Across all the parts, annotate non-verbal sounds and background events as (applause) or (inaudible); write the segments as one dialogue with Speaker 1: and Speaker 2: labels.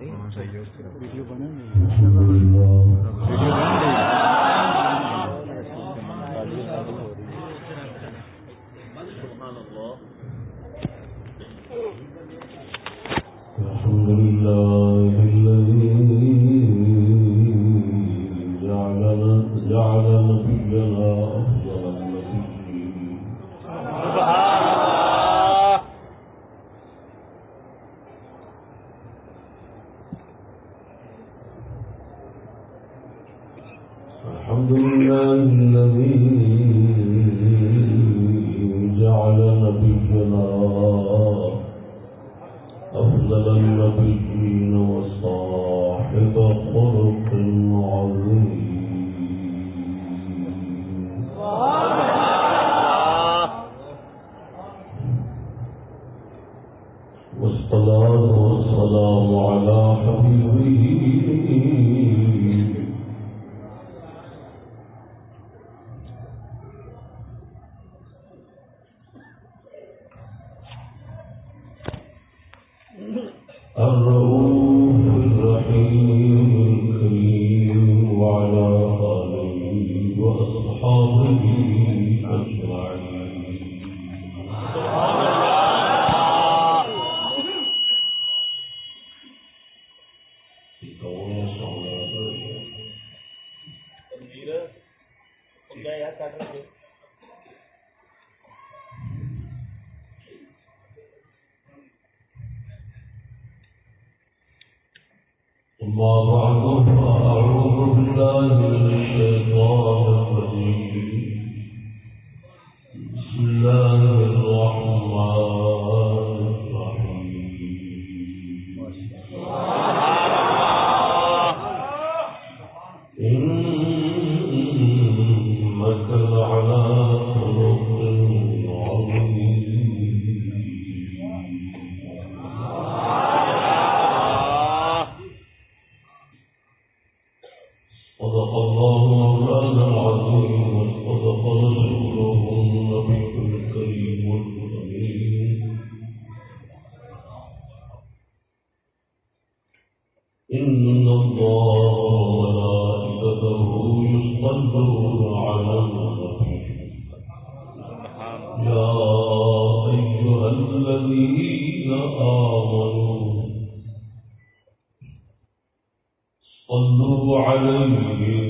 Speaker 1: دیں ویڈیو بنے نہیں عليه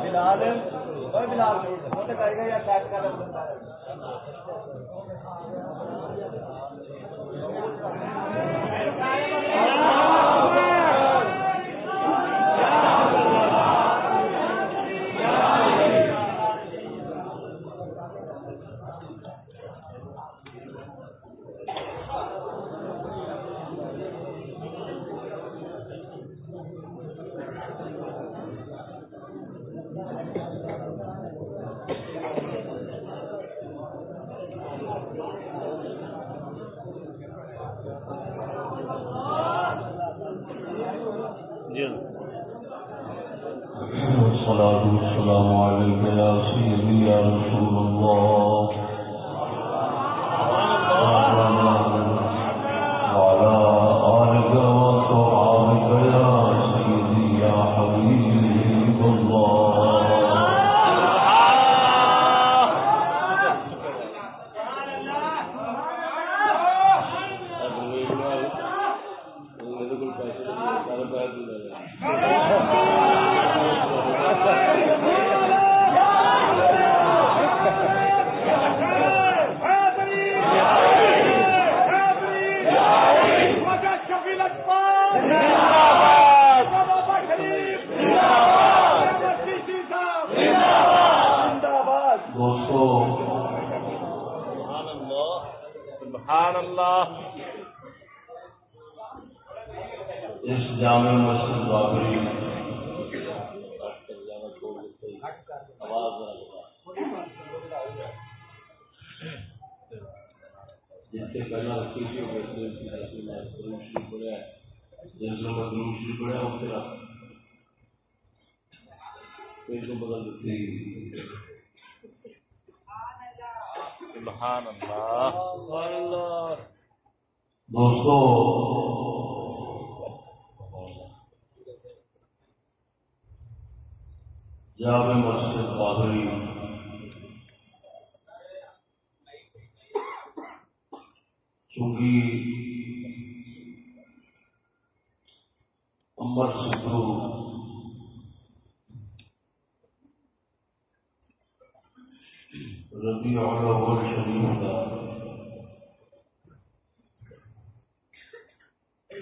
Speaker 1: بلال بلال وہ تو کرے گا یا
Speaker 2: کاٹ کا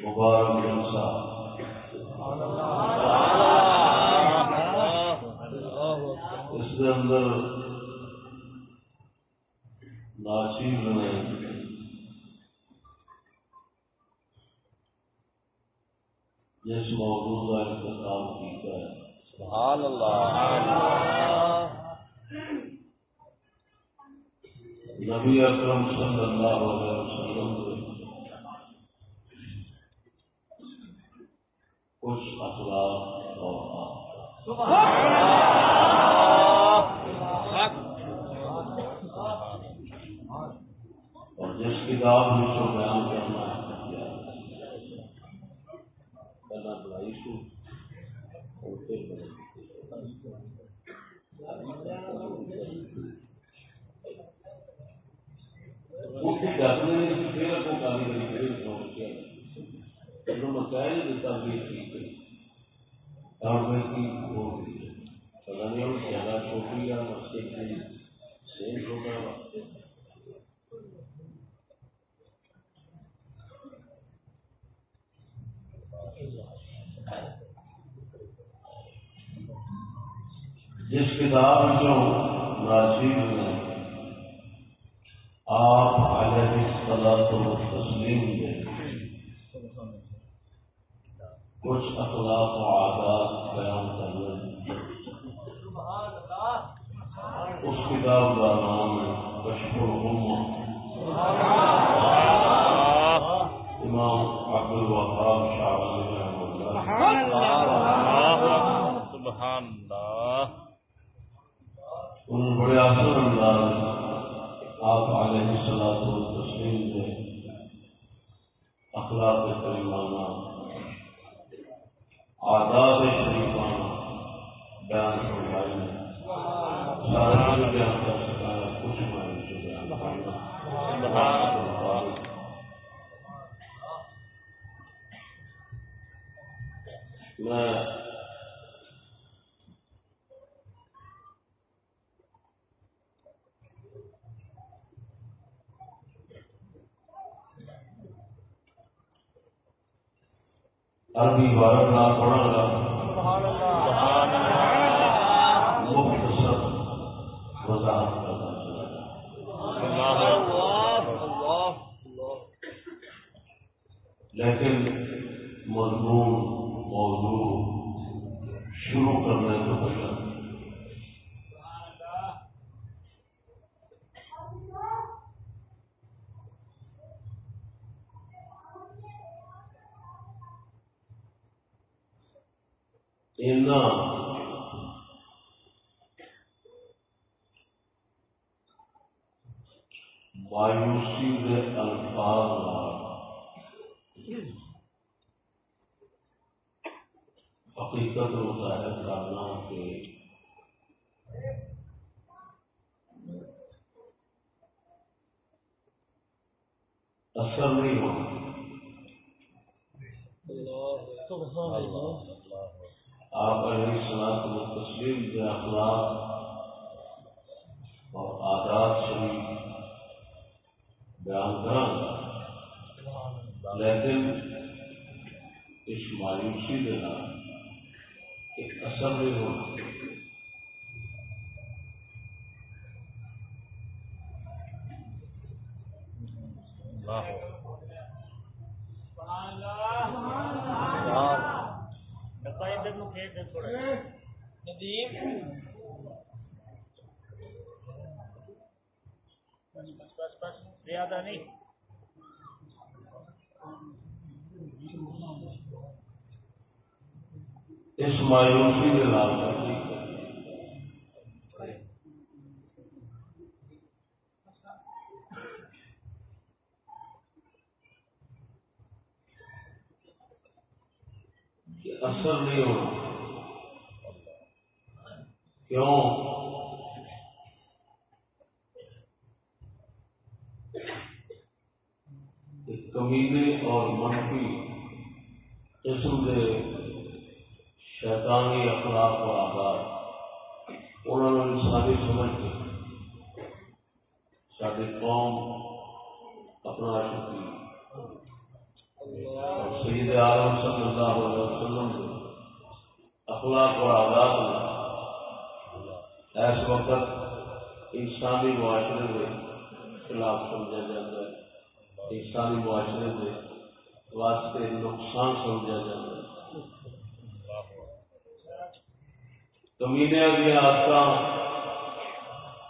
Speaker 2: مبارک مسا بارہ لاکھ بڑا لاکھ لیکن مضمون موضوع شروع کرنے سے پہلے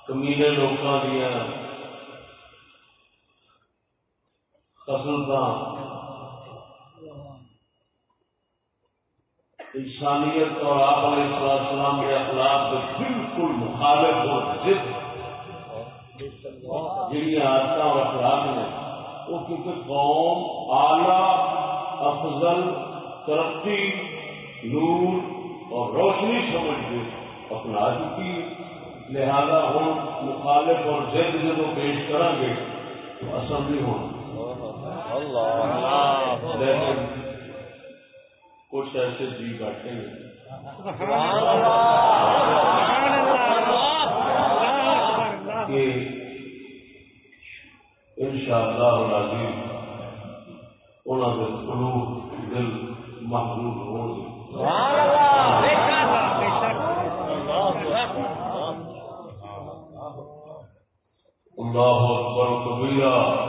Speaker 2: کمینے لوگ دیا انسانیت اور آپ علیہ السلام کے اخلاق کے بالکل مخالف اور ضد جی آتا اور اخلاق ہے وہ کسی قوم اعلی، افضل، ترقی، نور اور روشنی سمجھ کے اپنا چکی ہے لہذا ہوں مخالف اور زد جب پیش کریں گے تو اثر نہیں ہونا لیکن کچھ ایسے جی بیٹھے ہیں۔ ان شاء اللہ انہوں دل محبوب ہو اللہ اکبر کبیرہ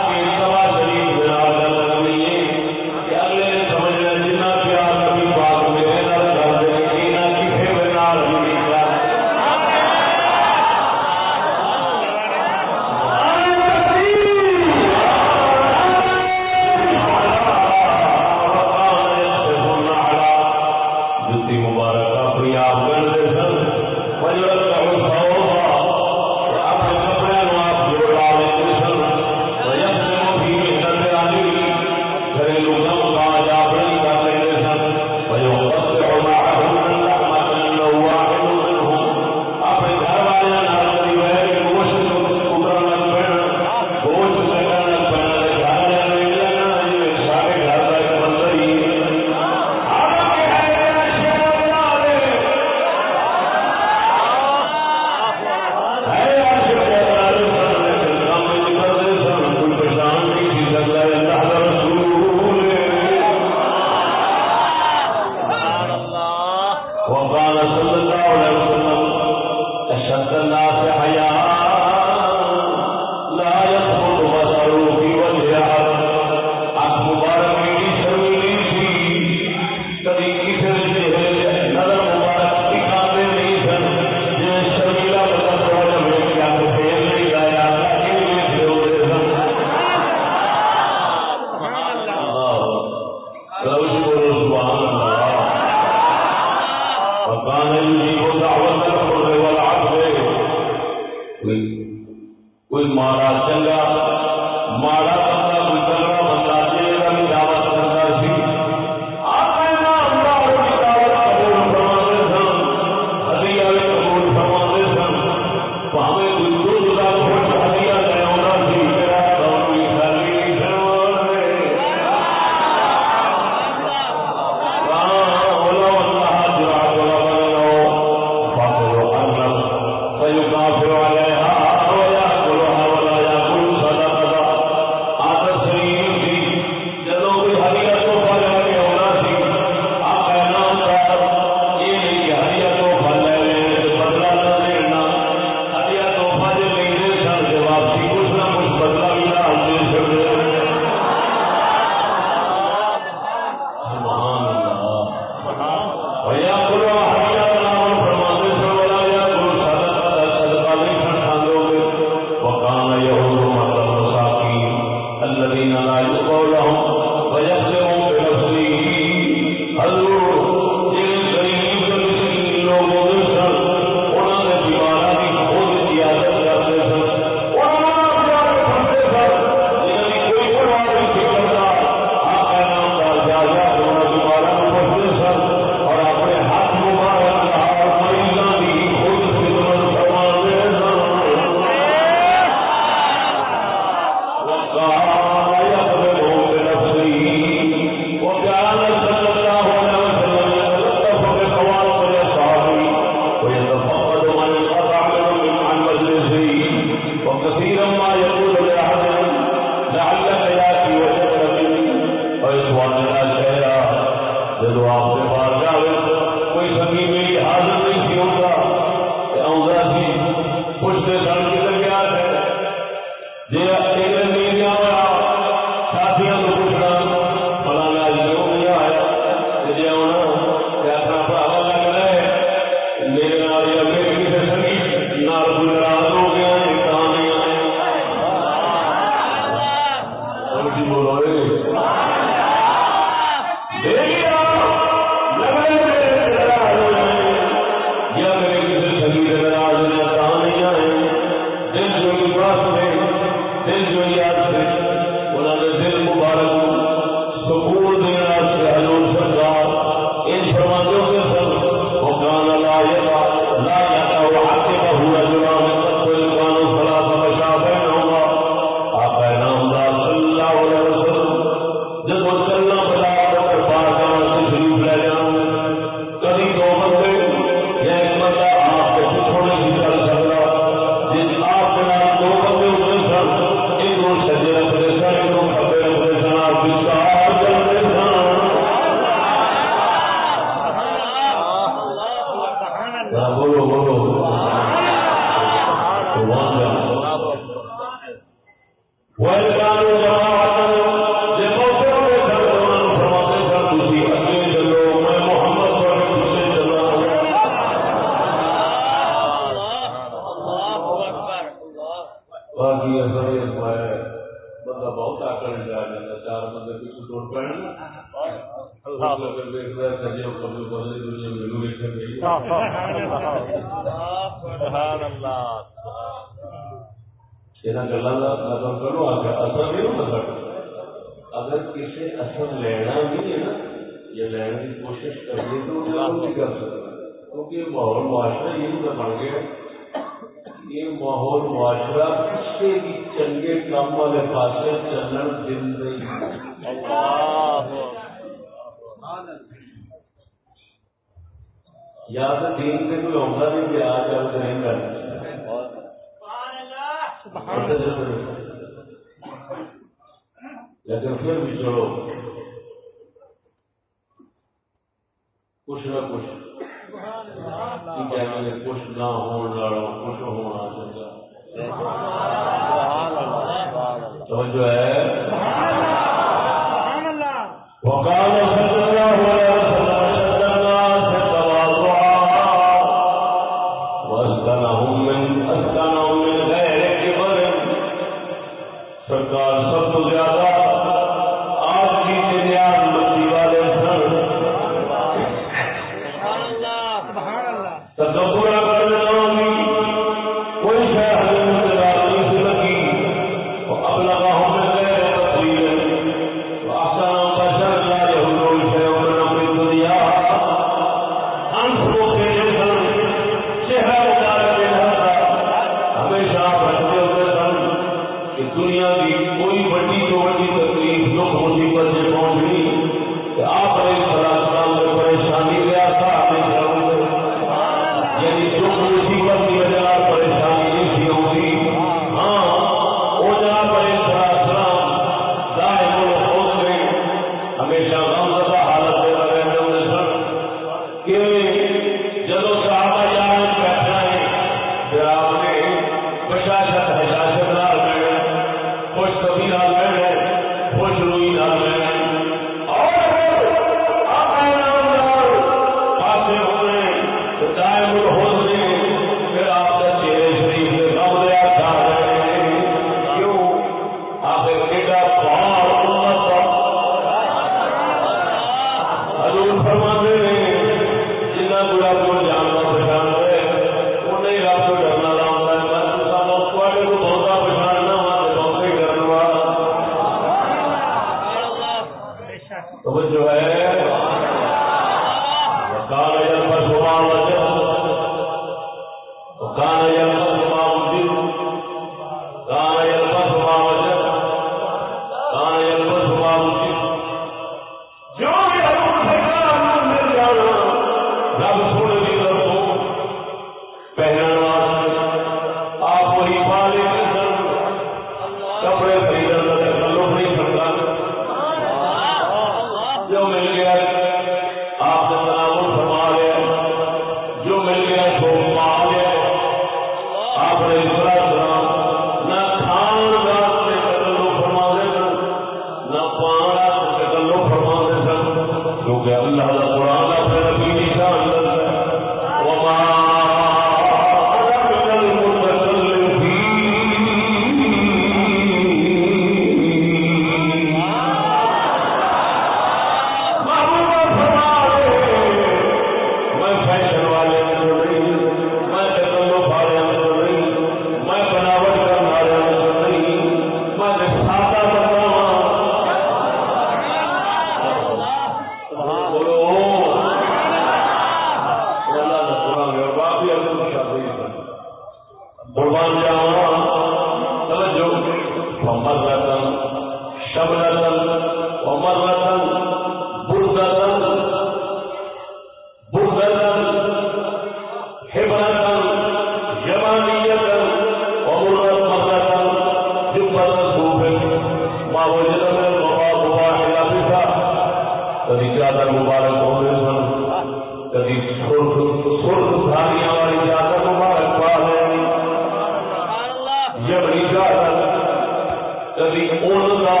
Speaker 2: all of our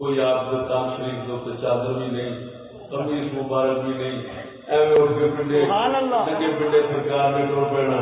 Speaker 2: کوئی آپ کو کام شریف دو تو چادر بھی نہیں قمیص مبارک بھی نہیں پنڈے سرکار نے ٹور پہنا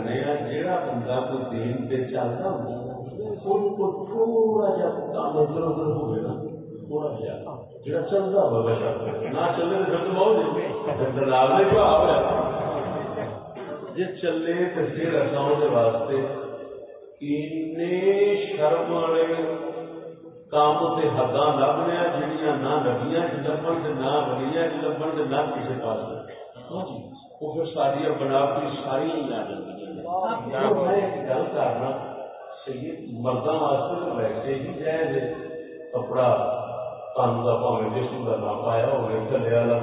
Speaker 2: نیا جیڑا بندہ کو دین پہ چلتا ہوں کو تھوڑا جا کام ادھر ادھر تھوڑا جا چلتا ہوگا نہ چلے تو ہوا جی چلے تو پھر اصل واسطے شرم والے کام سے حداں لبنے جہیا نہ لگی چ لبن نہ بنی چ سے نہ کسی پاس۔ ہاں جی، وہ پھر ساری بناوٹی ساری آ جائیں میں گل کرنا واسطے ویسے ہی جائز کپڑا جسم کا پایا ہوئے گلے والا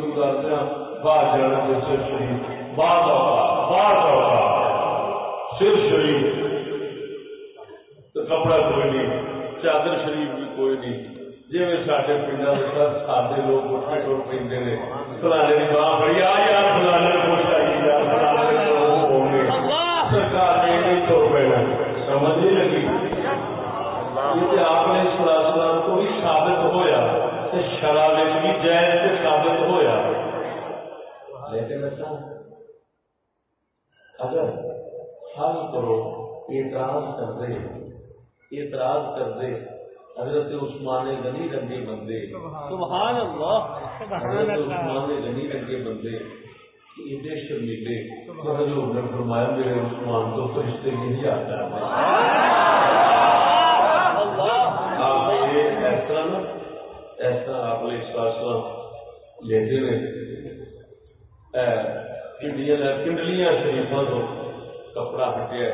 Speaker 2: گزارتے باہر جانا جیسے شریف بعض اوقات بعض شریف کپڑا کوئی نہیں چادر شریف بھی کوئی نہیں۔ جی سارے پنڈا سارے لوگ اٹھا ٹور پہ فلانے کی آ یار فلانے کو جی فلانے سرکار نے سمجھ نہیں لگی۔ آپ نے کو بھی سابت ہوا شراب بھی جائز سے ثابت لیکن اچھا، اگر ہم کرو اعتراض کرتے ہیں۔ اعتراض کر دے حضرت عثمان غنی رنگے بندے۔ سبحان اللہ حضرت عثمان غنی رنگے بندے۔ شرمیلے۔ حضور نے فرمایا میرے عثمان فرشتے نہیں آتا آپ ایسا نا ایسا آپ نے لیتے کنڈلیاں شریفوں کپڑا ہٹیا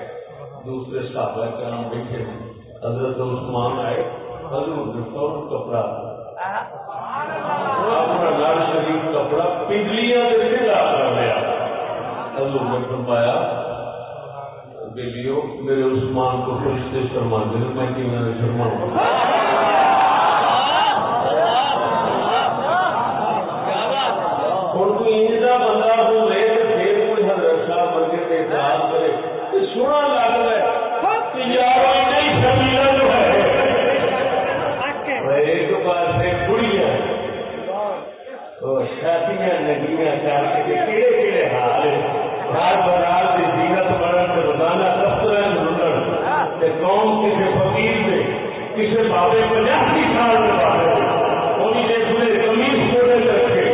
Speaker 2: دوسرے سابق کرام بیٹھے ہیں۔ حضرت عثمان آئے، حضور کپڑا اپنا لال شریف کپڑا پنڈلیاں سے لا کر لیا۔ حضور نے فرمایا بیلیو میرے عثمان کو فرشتے شرما دے، میں کہ میں نے شرما ہوں بندہ ہو، لے تو پھر کوئی حضرت صاحب کے اعتراض کرے سونا لگ رہا ہے۔ یار شادیاں نگیاں کر کہڑے کہڑے حال ہر بازار کی زینت بڑھن روزانہ دفتر لڑن قوم کسی فقیر سے کسی بابے پچاسی سال کے بابے وہی دیکھ لے کمیز کھولے رکھے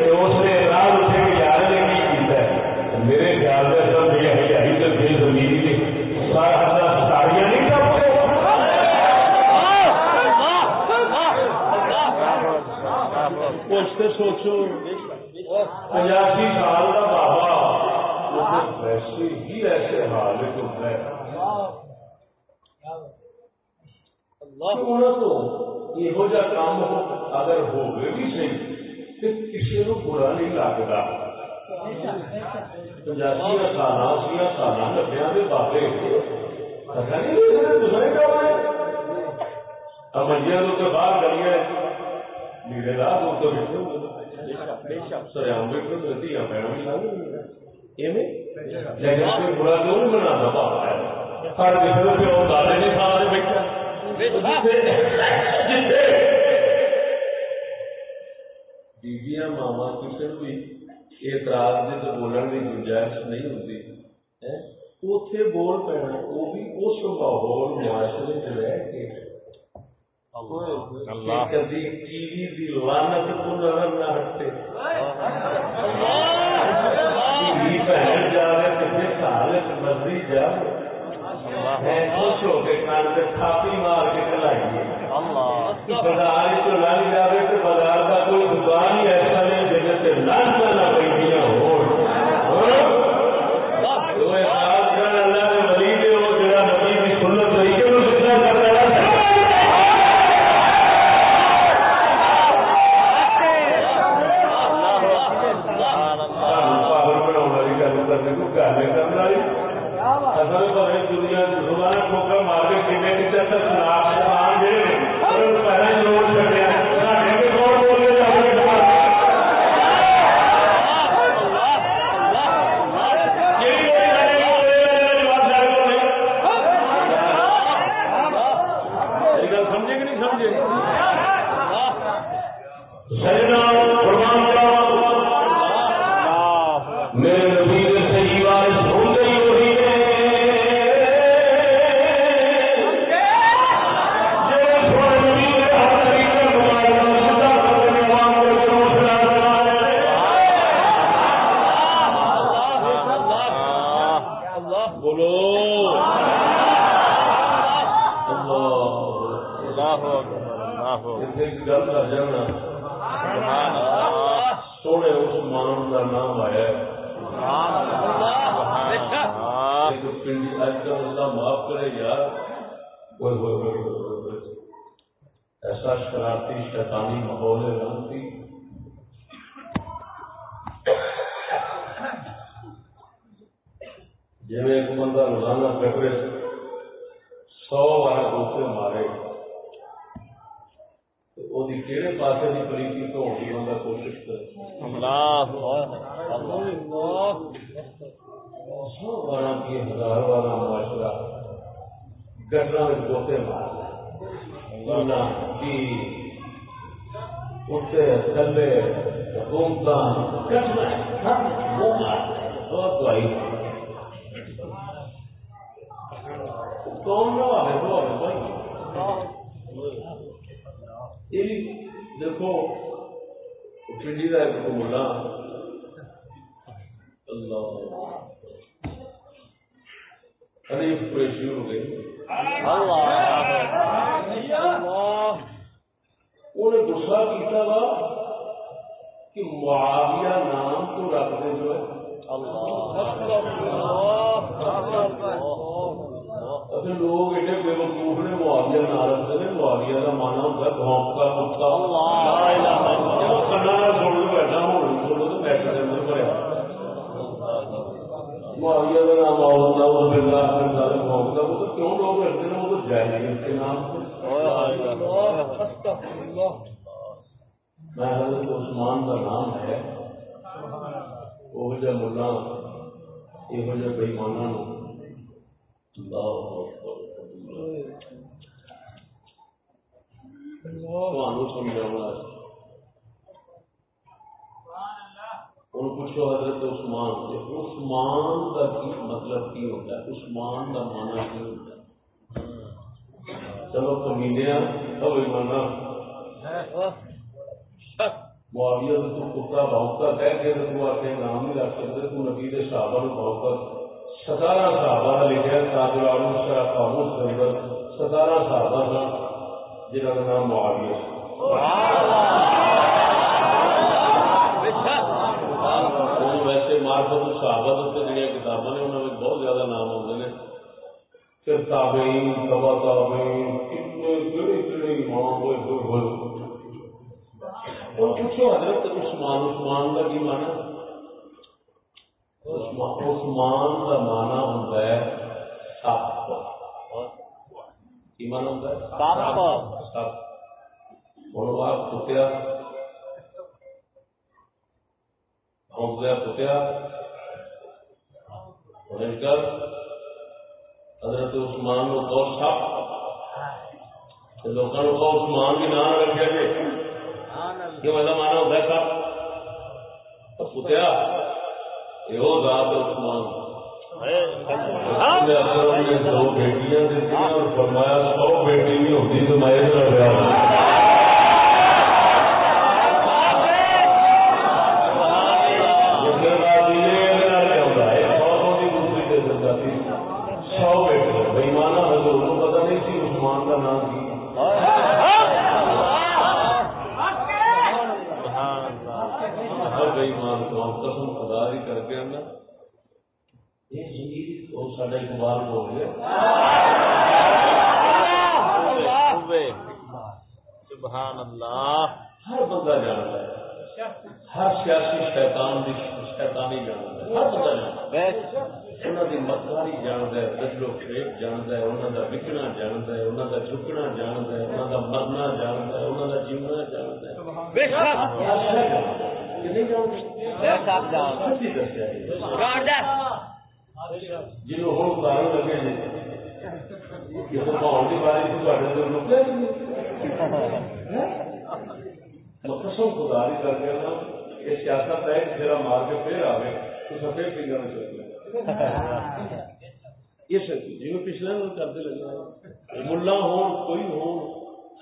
Speaker 2: تو اس نے اعتراض اٹھے کہ یار نے کی کیتا ہے میرے خیال میں سب یہ ہے تو بے زمین نے سارا ہزار ساڑیاں نہیں کر پوچھتے سوچو پچاسی سال کا بابا۔ ویسے ہی ایسے حال ہے یہ کام اگر ہوگی بھی صحیح تو کسی کو برا نہیں لگتا۔ پچاسی سال اسی سال نبیا کے بابے۔ پتا نہیں دوسرے کام ہے امجیا تو باہر گلیاں میرے راہ تو بیٹھے بیبیاں ماوا کسی بھی اعتراض دے تو بولن کی گنجائش نہیں ہوتی اتے بول پینا وہ بھی اس ماحول معاشرے رہ کے کدی ٹی وی کی لانت کو نظر نہ ہٹے بہن جائے کسی سال مرضی جائے خوش ہو کے کان تھاپی مار کے کلائیے بازار چ لنگ جائے۔ ستارہ صحابہ سن جنہوں کا نام معاویہ ویسے مارفت صحابہ جہاں کتابیں نے انہوں میں بہت زیادہ نام آتے ہیں پھر تابعین تبا تابعین کتنے کہڑے کہڑے امام ہوئے ہوئے۔ ہوئے پوچھو حضرت عثمان عثمان کا کی مانا عثمان کا مانا ہوتا ہے سپ کتیا کر۔ حضرت عثمان کو لوگوں کو عثمان بھی نام مانا ہوتا یہ ذات عثمان۔ دو بیٹیاں اور فرمایا سو بیٹی بھی ہوتی تو میں سو بیٹے بےمانا حضور پتا نہیں سی عثمان کا نام کی بےمان کو ہم قسم خدا ہی کر کے نا یہ سارا اقبال بول گیا
Speaker 3: سبحان اللہ!
Speaker 2: ہر بندہ جانتا ہے۔ ہر سیاسی شیطان بھی شیطانی جانتا ہے۔ ہر بندہ جانتا ہے۔ انہوں کی مکاری جانتا ہے دجلو فریب جانتا ہے انہوں کا وکنا جانتا ہے انہوں کا جھکنا جانتا ہے انہوں کا مرنا جانتا ہے انہوں کا جیونا جانتا ہے۔ جنوب ہوں اتارن لگے جی قسم خدا کر کے نا یہ سیاست ہے کہ مار کے پھر آئے تو سفید میں چل یہ جی پچھلے کرتے لگا ملا ہو کوئی ہو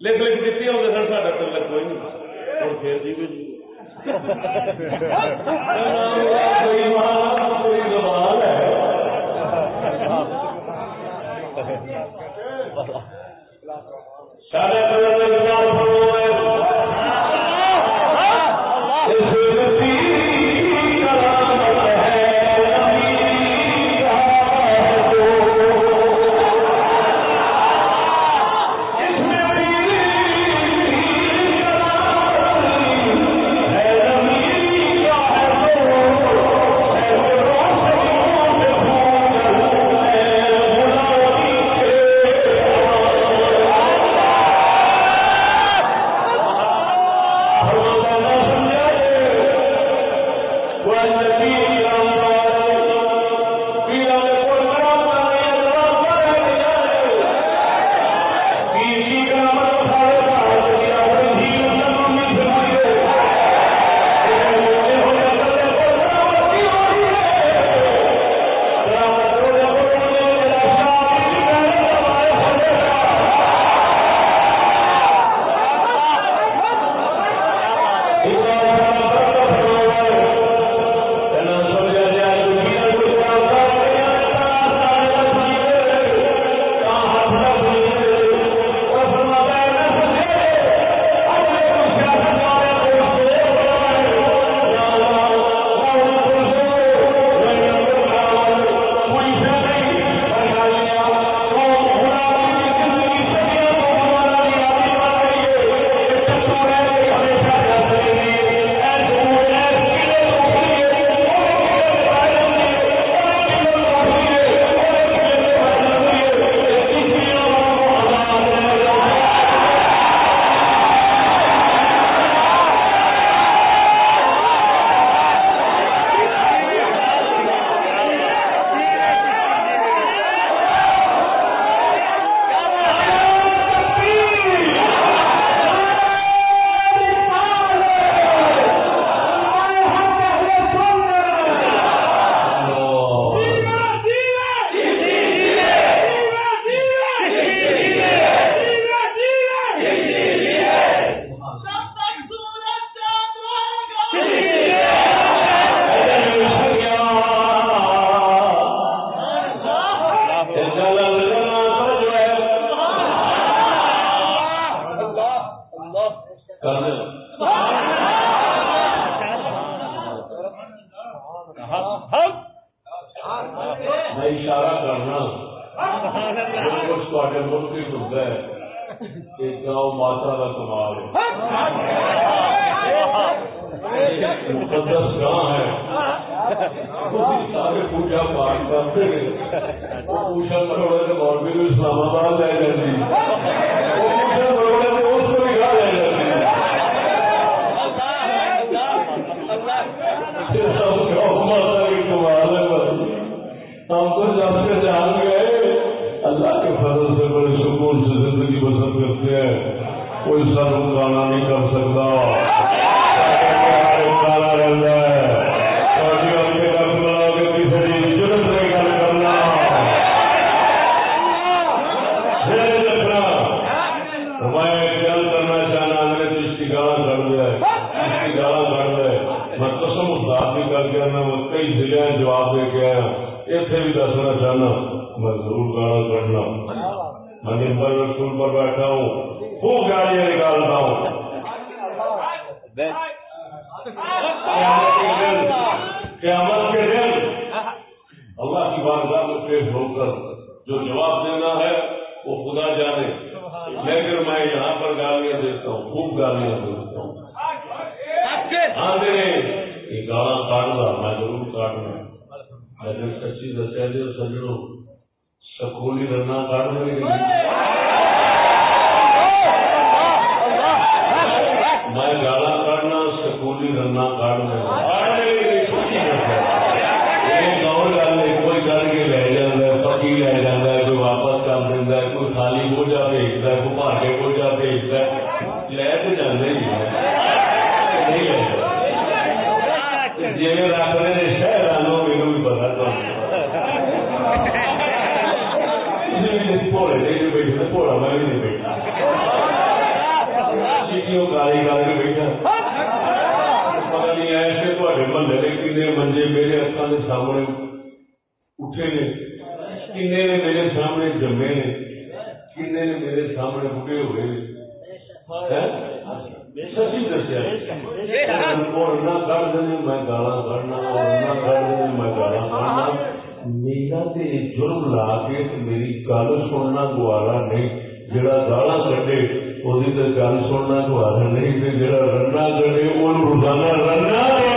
Speaker 2: لکھ لکھ دیتی ہوں سر سا تلک کوئی نہیں۔ اور پھر جی بھی کوئی جی۔ سارے انہاں تے جرم لا کے تے میری گل سننا گوارا نہیں جڑا گالا کٹے اودی گل سننا گوارا نہیں جڑا رنا کٹے وہ روزانہ رنا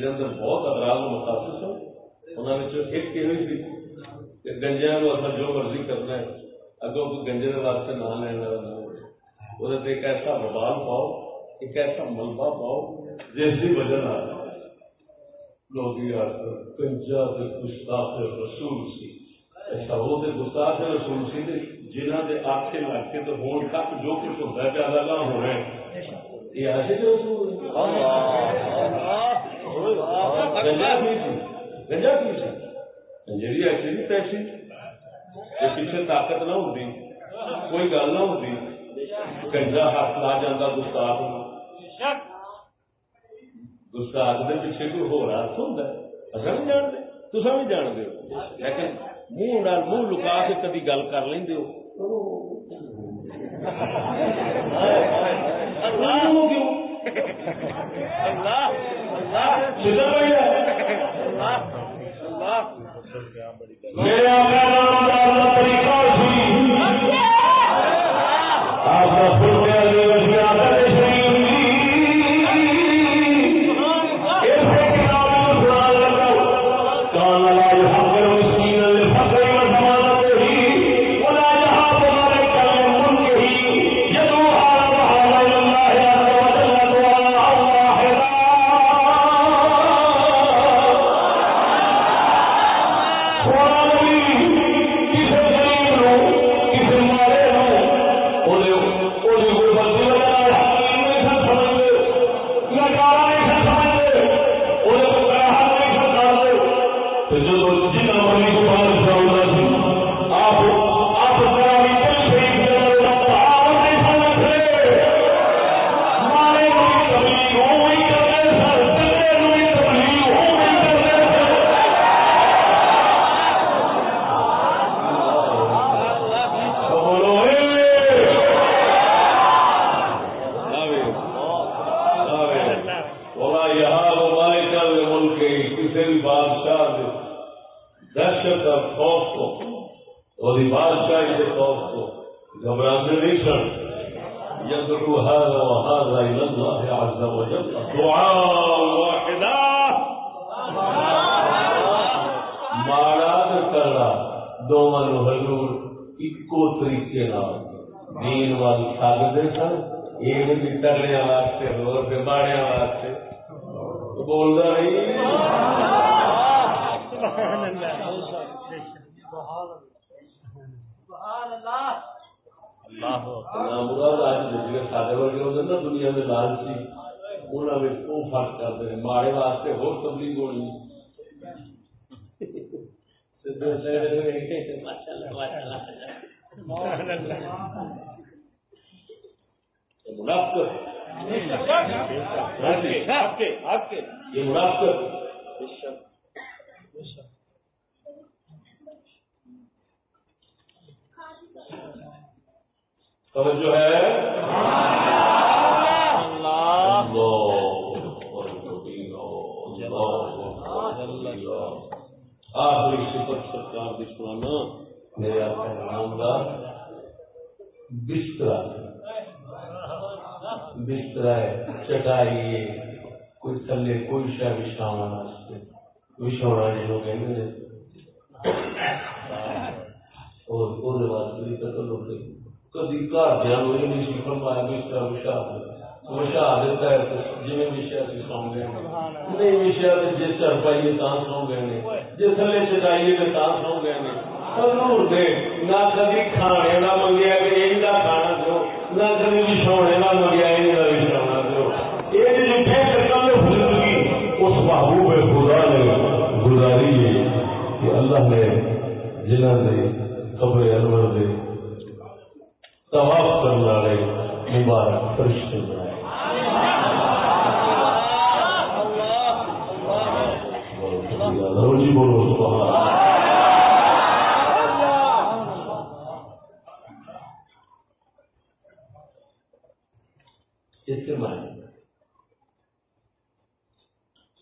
Speaker 2: یہ اندر بہت اغراض مقاصد سن انہوں ایک یہ تھی کہ گنجیا اصل جو مرضی کرنا ہے، اگر کوئی گنجے کے واسطے نہ لینا وہ ایک ایسا ببال پاؤ، ایک ایسا ملبہ پاؤ جس کی وجہ نہ لوگ گستاخ رسول سی۔ ایسا وہ گستاخ رسول سی جنہ کے آخے تو ہون تک جو کچھ ہوتا ہے نہ ہو رہے ہیں۔ یہ رسول گنجا کی گنجا کنجری ایسی بھی پیسی پیچھے طاقت نہ ہوتی کوئی گل نہ ہوتی۔ کنجا ہاتھ لا جاتا گستاخ گستاخ کے پیچھے کوئی ہو رہا ہوتا اصل نہیں جانتے تصا بھی جانتے ہو۔ لیکن منہ منہ لکا کے کدی گل کر لیں ہو۔ (laughs) میرے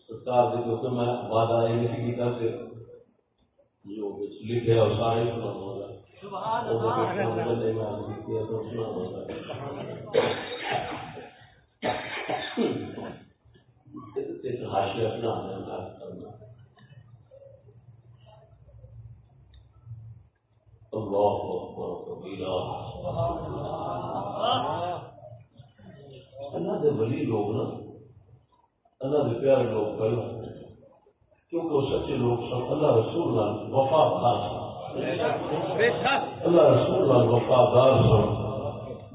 Speaker 2: سرکار کے کیونکہ میں وعدہ یہ نہیں کیا کہ جو لکھے اور سارے سنا ہوگا حاشیہ بنا اللہ اللہ۔ کے ولی لوگ نا اللہ لوگ پہلے کیونکہ وہ سچے لوگ سب اللہ رسول وفا خاص اللہ رسول اللہ وفادار سن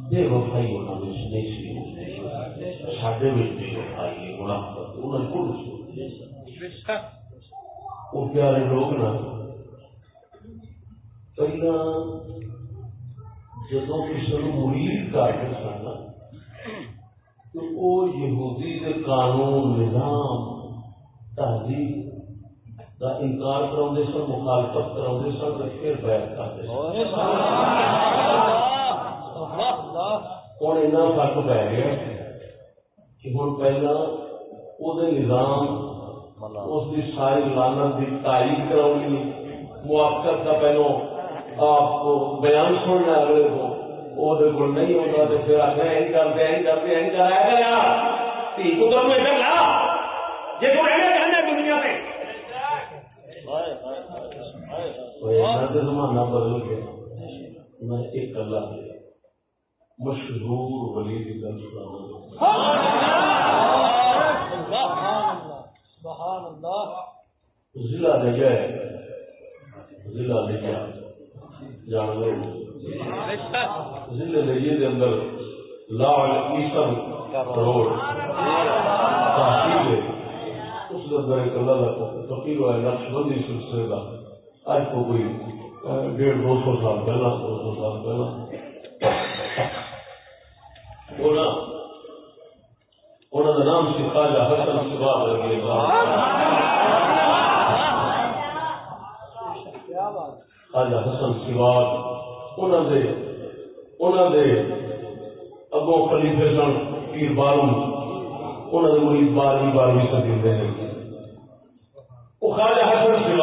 Speaker 2: بے وفائی انہوں نے نہیں سی ساڈے بے وفائی ہے منافقت انہوں نے کل وہ پیارے لوگ نا پہلا جدو کسی کو مرید کرتے سن تو وہ یہودی کے قانون نظام تہذیب کا انکار کرا سن مخالفت کرا سن تو پھر بیٹھ کرتے ہوں ایسا۔ فرق پی گیا کہ ہوں پہلا وہ نظام اس کی ساری لانت کی تائید کرا موافقت کا پہلو آپ کو بیان سننا اگلے کو وہ نہیں ہوتا تو پھر کرتے کرتے کرایا دنیا میں۔ زمانہ بدل گیا۔ میں ایک اللہ مشہور ولی کی گل ضلع لے ضلع لے جان لو۔ ضلع لے اندر لال ایسن روڈ تحصیل اس کے اندر ایک اللہ کا فقیر ہوا نقش بندی سلسلے کا اج کو کوئی ڈیڑھ دو سو سال پہلا، دو سو سال پہلا۔ انہوں نے نام سی خواجہ حسن سواد لگے خواجہ حسن سواد انہوں نے انہوں نے اگوں خلیفے سن پیر بارو انہوں نے مرید بارہویں بارہویں صدی دے وہ خواجہ حسن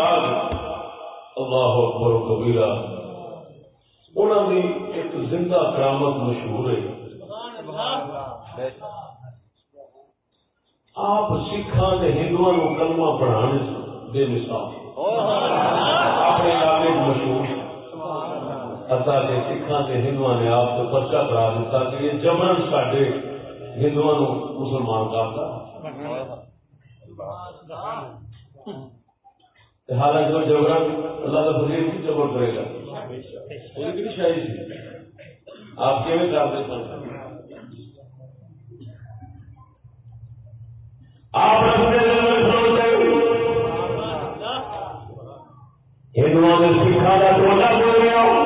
Speaker 2: اللہ اکبر کبیرہ انہوں نے ایک زندہ کرامت مشہور ہے۔ آپ سکھان نے ہندو کلمہ پڑھانے بے مثال۔ اپنے علاقے مشہور حتا کہ سکھان کے ہندو نے آپ کو پرچا کرا دیتا کہ یہ جبرن سڈے ہندو مسلمان کرتا حالانکہ وہ جبرن اللہ کا فضیل کی جبر کرے گا شاہی تھی آپ کے میں کرتے سن آپ رکھتے ہندو نے سکھا کا ٹوٹا بول رہا بابا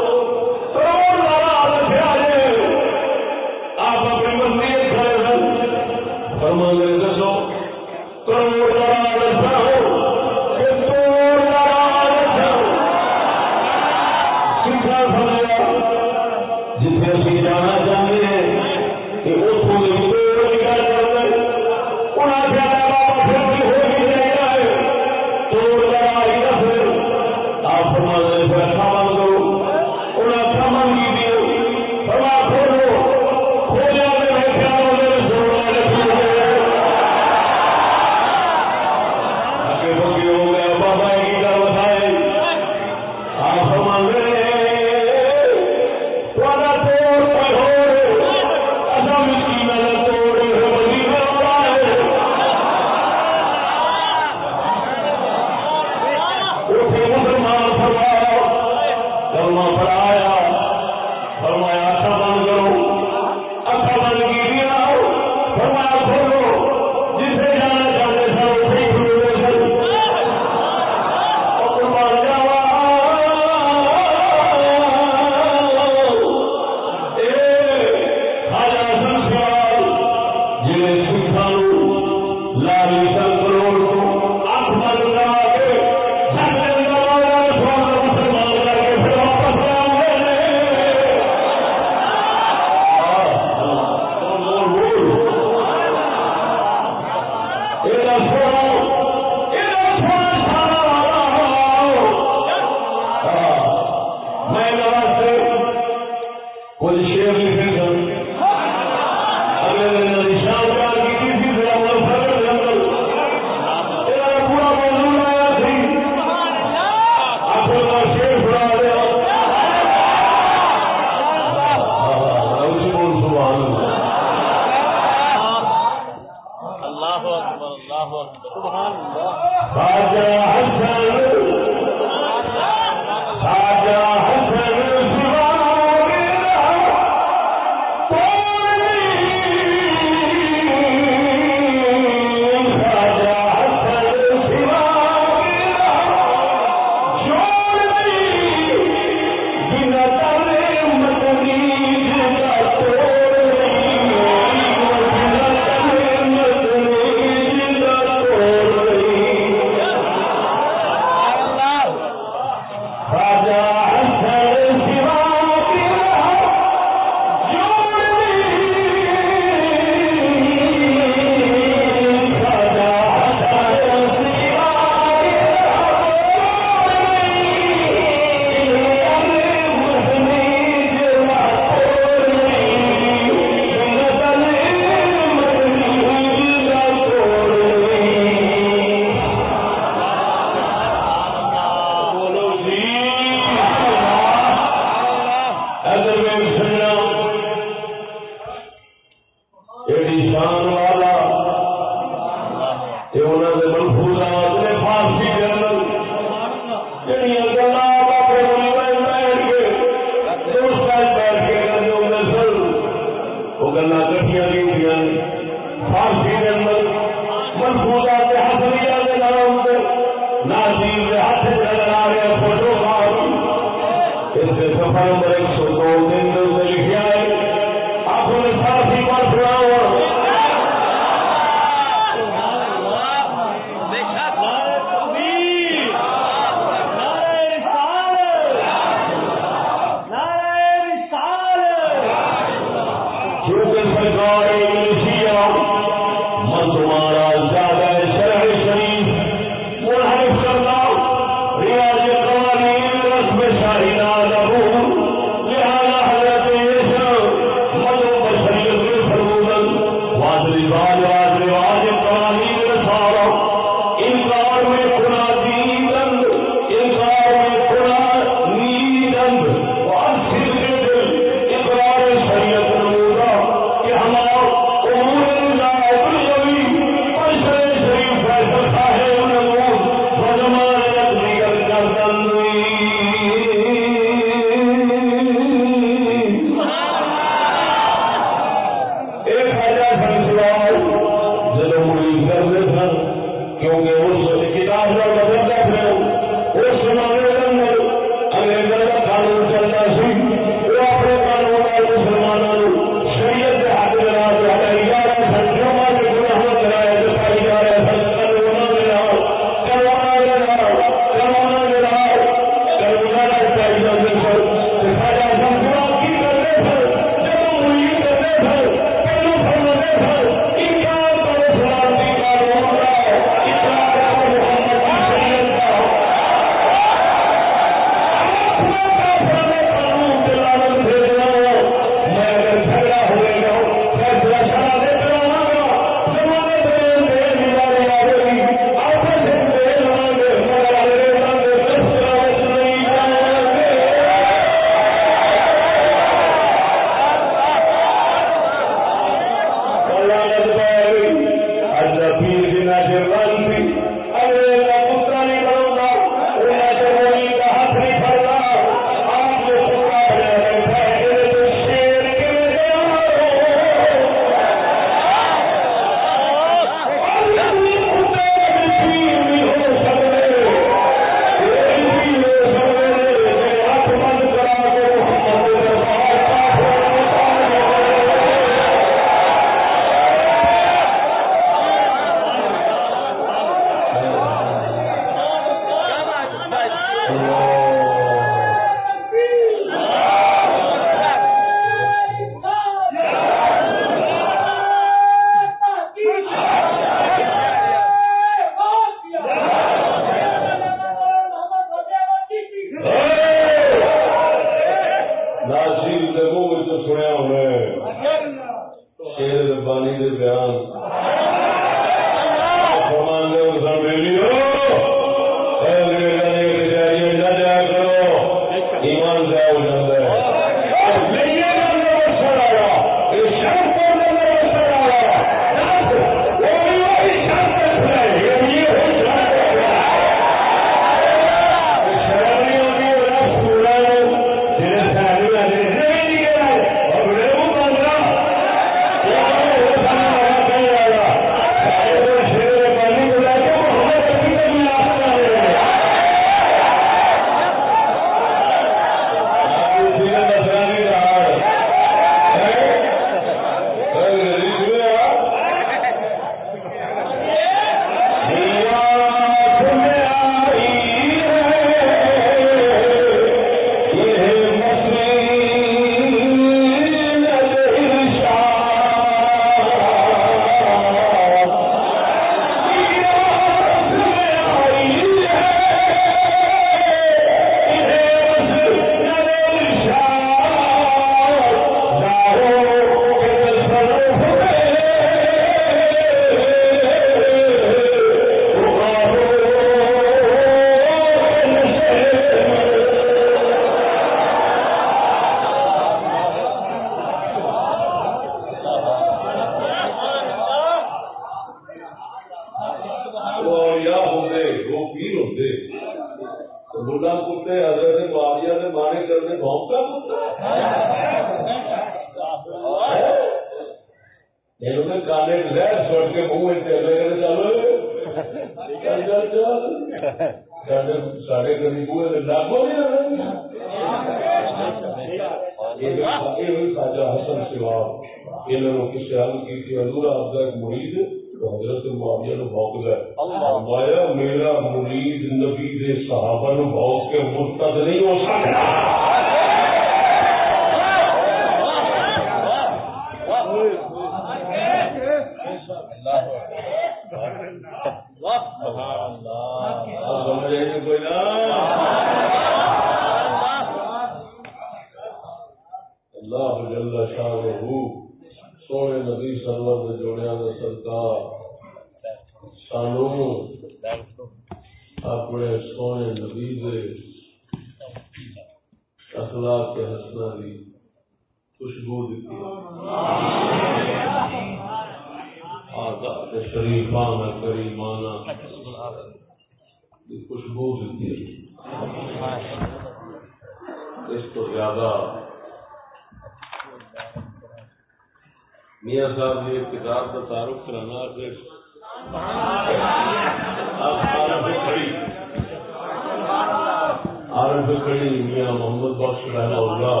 Speaker 2: عارف کڑی میاں محمد بخش رحمہ اللہ،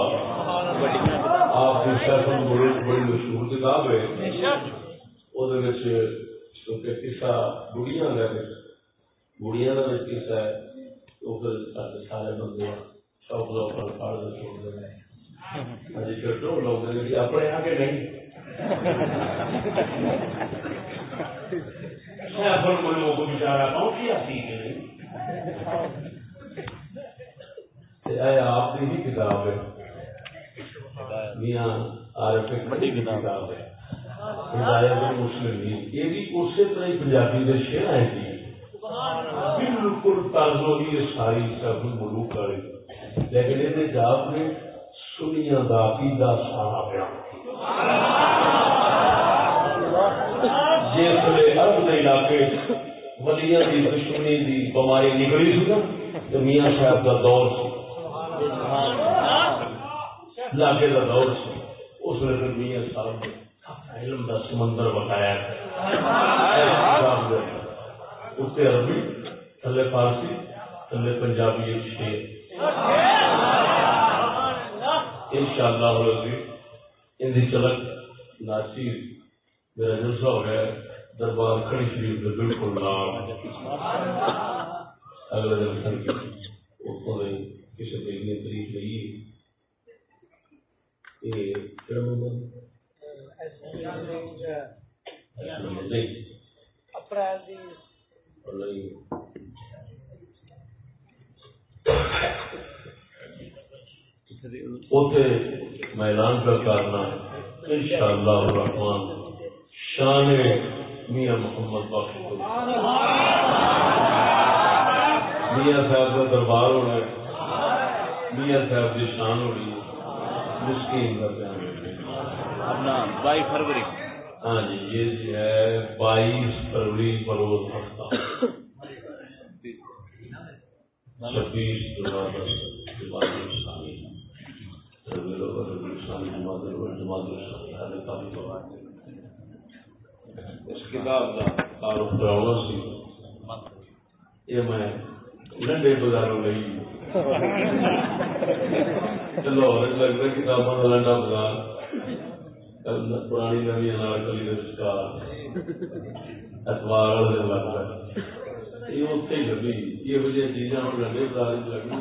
Speaker 2: آپ کی سیف الملوک بڑی مشہور کتاب ہے۔ کیونکہ قصہ بڑیاں کا بڑیاں کا قصہ ہے۔ تو پھر سارے بندے شوق ہاں جی، لوگ پڑھ دے چھوڑ دے ہاں چھوٹو جی، لوگ اپنے آگے نہیں۔ سیف الملوک کو بچارا پہنچی آتی کہ نہیں آپ کی ہی کتاب ہے۔ میاں عارف بڑی کتاب ہے۔ ہدایت مسلم یہ بھی اسی طرح ہی پنجابی کے شیر ہیں جی۔ بالکل تازو ہی ساری سب ملوک والی لیکن یہ جاب نے سنیا کا عقیدہ سارا بیان جس ارب کے علاقے ولیاں کی دشمنی بماری نکلی سی نا تو میاں صاحب کا دور سی۔ لاگے کا دور سی اس نے پھر میاں صاحب نے علم کا سمندر بتایا اتنے عربی تھلے فارسی تھلے پنجابی ایک شیر ان شاء اللہ ان کی چلک ناچیر میرا جلسہ ہو گیا، دربار کھڑی شریف میں بالکل نام اگلے دن اتوں کسی میں اعلان کر کرنا ان شاء اللہ رحمان شان میاں محمد بخش میاں صاحب کا دربار ہونا میاں صاحب کی شان ہونی مسکین کا بیان
Speaker 3: بائی فروری۔
Speaker 2: ہاں جی یہ ہے بائیس فروری بروز ہفتہ۔ چھبیس اس کتاب کا تعارف کراؤنا سی یہ میں لنڈے بازاروں گئی چلو لگ کتابوں کا لنڈا پرانی نوی انارکلی یہ اتنے لگی یہ لگے لگی